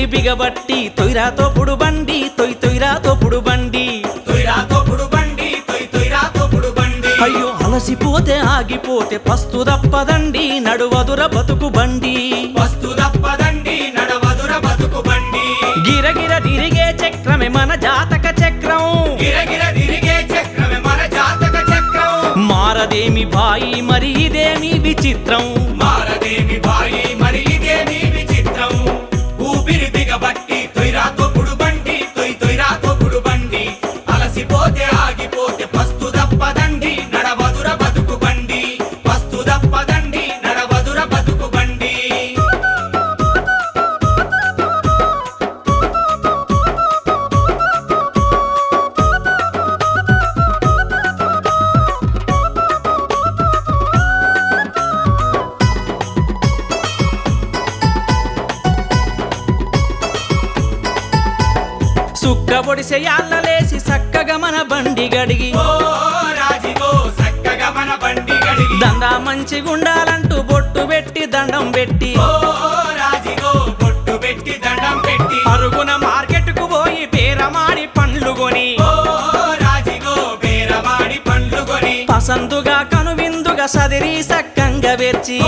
ఊపిరి బిగబట్టి తొయ్రా తోపుడు బండి తొయ్ తొయ్రా తోపుడు బండి తొయ్రా తోపుడు బండి తొయ్ తొయ్రా తోపుడు బండి అయ్యో అలసిపోతే ఆగిపోతే పస్తు తప్పదండి నడువదుర బతుకు బండి. వస్తు తప్పదండి నడవదుర బతుకు బండి. గిరగిర తిరిగే చక్రమే మన జాతక చక్రం. గిరగిర తిరిగే చక్రమే మన జాతక చక్రం. మారదేమి బాయి మరి ఇదేమి విచిత్రం. సుక్క పొడిసెయాళ్ళలేసి సక్కగా మన బండి గడిగి. ఓ రాజిగో చక్కగా మన బండి గడిగి. దందా మంచిగుండాలంటూ బొట్టు పెట్టి దండం పెట్టి. ఓ రాజిగో బొట్టు పెట్టి దండం పెట్టి. అరుగున మార్కెట్కు పోయి పేరమాడి పండ్లు కొని. ఓ రాజిగో బేరమాడి పండ్లు కొని. పసందుగా కనువిందుగా సదిరి సక్కంగా వెర్చి.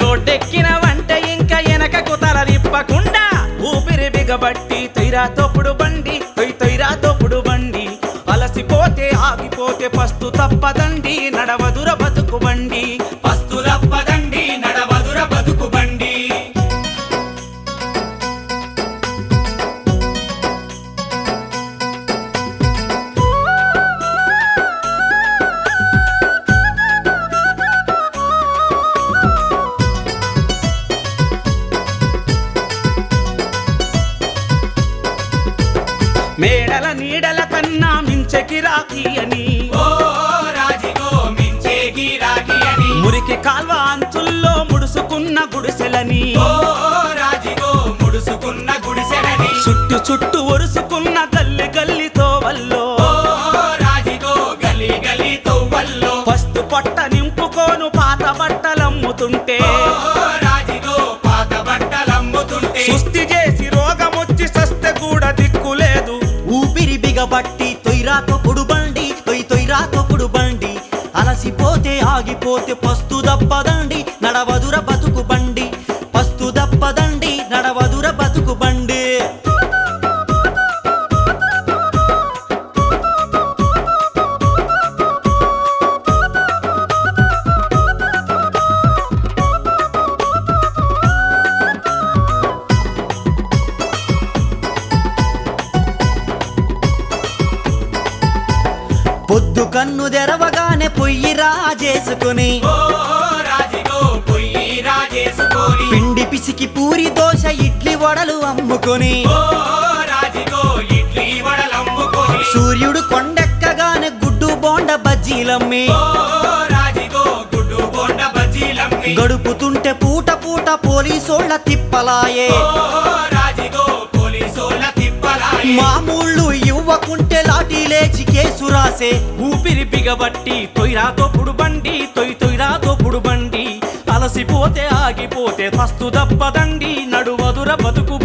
రోడ్డెక్కిన వంట తిరగబట్టి బిగబట్టి తోపుడు బండి తొయ్ తొయ్రా తోపుడు బండి. అలసిపోతే ఆగిపోతే పస్తు తప్పదండి నడవదుర బతుకు బండి. గిరాకి అని. మురికి కాల్వ అంచుల్లో ముడుసుకున్న గుడిసెలని. ఓ రాజిగో ముడుసుకున్న గుడిసెలని. చుట్టు చుట్టు ఒరుసుకున్న ఆగిపోతే పస్తు దప్పదండి పొద్దు కన్ను తెరవగానే పొయ్యి రాజేసుకుని. పిండి పిసికి పూరి దోశ ఇడ్లీ వడలు అమ్ముకొని. సూర్యుడు కొండెక్కగానే గుడ్డు బోండ బజ్జీలమ్మి. గడుపుతుంటే పూట పూట పోలీసోళ్ళ తిప్పలాయే. ఓ లేచి కేసు రాసే. ఊపిరి బిగబట్టి తొయ్రా తోపుడు బండి తొయ్ తొయ్రా తోపుడు బండి. అలసిపోతే ఆగిపోతే ఫస్తు దప్పదండి నడువదుర బతుకు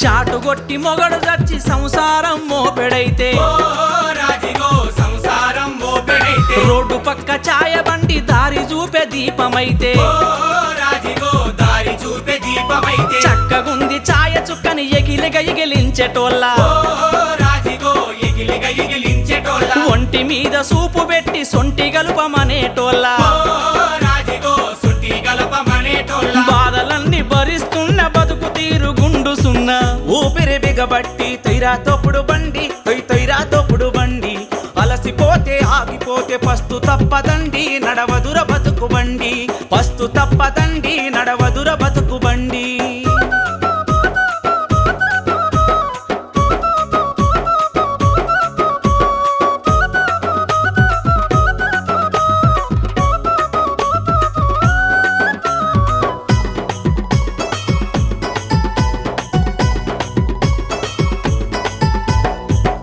షాటు కొట్టి మొగడు చచ్చి సంసారం మోపెడైతే. రోడ్డు పక్క ఛాయ బండి దారి చూపే దీపమైతే. ఓ రాజిగో దారి చూపే దీపమైతే. చక్కగుంది ఛాయ చుక్కని ఎగిలిగ ఎగిలించెటోళ్ళ. ఒంటి మీద సూపు పెట్టి సొంటి గలుపమనేటోళ్ళ. పోతే పస్తు తప్పదండి నడవదుర బతుకు బండి. పస్తు తప్పదండి నడవదుర బతుకు బండి.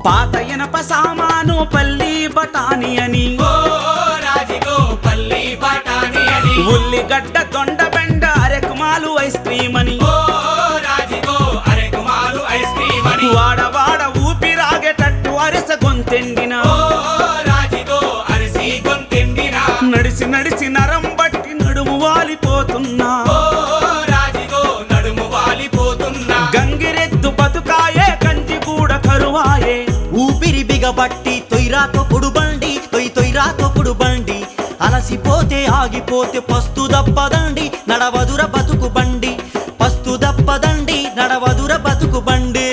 పాత ఎనప సామాను పల్లి బఠాని అని. ఉల్లిగడ్డ దొండ బెండ అరెకుమాలు ఐస్ క్రీమ్ అని. ఓ రాజిగో అరెకుమాలు ఐస్ క్రీమ్ అని. వాడ వాడ ఊపిరాగేటట్టు అరిస గొంతెండిన నడవకపోతే పస్తు దప్పదండి నడవదుర బతుకు బండి. పస్తు దప్పదండి నడవదుర బతుకు బండి.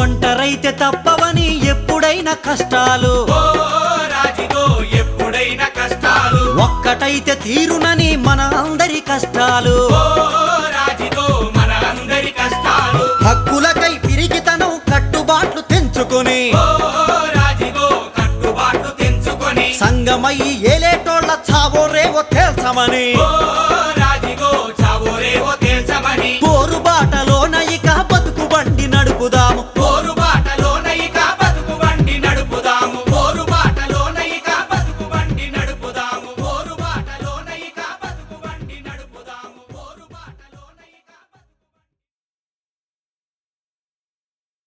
ఒంటరైతే తప్ప ఎప్పుడైనా కష్టాలు. ఎప్పుడైనా ఒక్కటైతే తీరునని మన అందరి కష్టాలు. మన అందరి కష్టాలు. హక్కులకై పిరిగితనం కట్టుబాట్లు తెంచుకొని. ఓ రాజిగో కట్టుబాటు తెంచుకొని. సంగమై ఏలేటోళ్ళ చావో రేవో తేల్చమని.